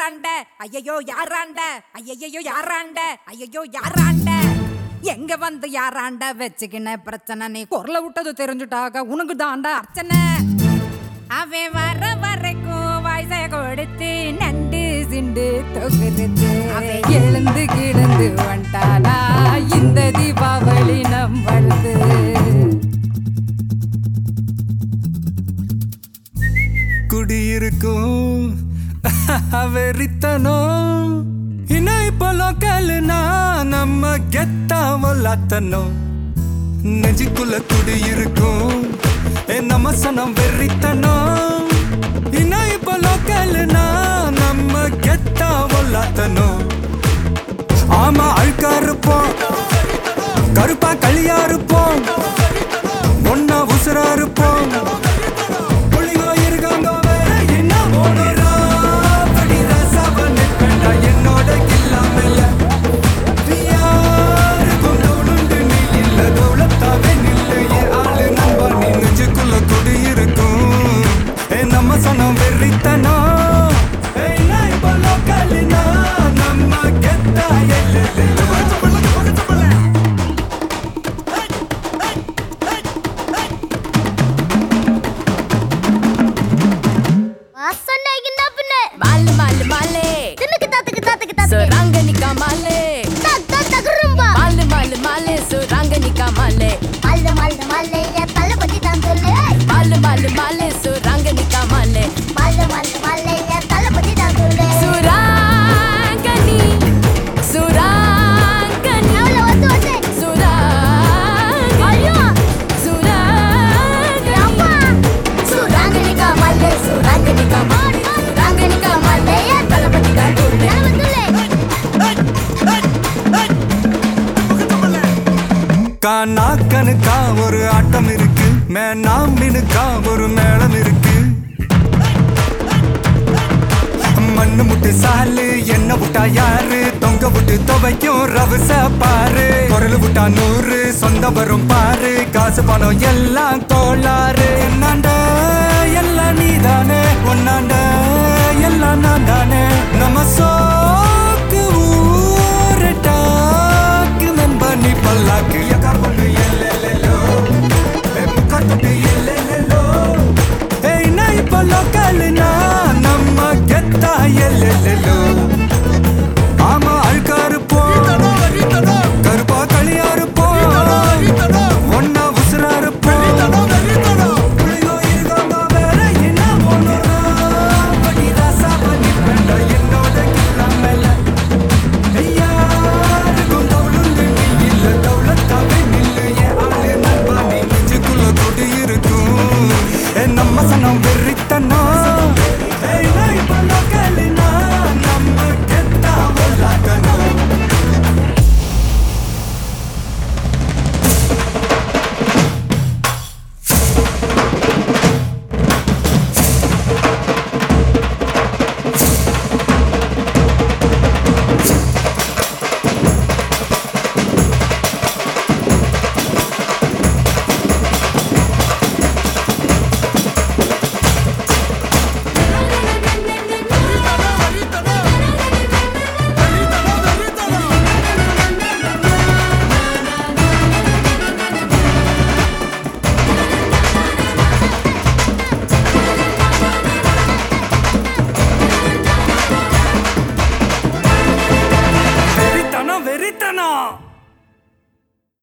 யாராண்ட? ஐயையோ யாராண்ட? ஐயையோ யாராண்ட? ஐயையோ யாராண்ட? எங்க வந்து யாராண்ட? வச்சுக்கின பிரச்சனை. நீ குரல விட்டது தெரிஞ்சுட்டாக. உனக்கு தாண்டா அர்ச்சனை. அவன் வர வரைக்கும் வயசை கொடுத்து நண்டு சிண்டு தொகுது அவன் எழுந்து கிடந்து வெறித்தனம் இன்னும் இப்போ லோக்கல்னா நம்ம கெத்தாமலாத்தனும் நெஞ்சுக்குள்ள குடியிருக்கும். ஏ நம்ம சனம் வெறித்தனம் சுராங்கனிக்கா மாலே. தக் தக் தகுரும்பா. மாலு மாலு மாலே சுராங்கனிக்கா மாலே. மல்ல மல்ல மல்ல என் தலை கா நாக்கனுக்கா ஒரு ஆட்டம் இருக்கு. மே நாம்பினுக்கா ஒரு மேளம் இருக்கு. மண்ணு முட்டு சாலு என்ன விட்டா யாரு? தொங்க விட்டு துவைக்கும் ரவச பாரு குரல் விட்டா நூறு சொந்த வரும் பாரு. காசு பணம் எல்லாம் கோளாறு. என்னண்டா? ಲೋಕಲ್ನ ನಮ್ಮ ಗೆತ್ತ ಎಲ್ಲೆಲ್ಲೆಲ್ಲೋ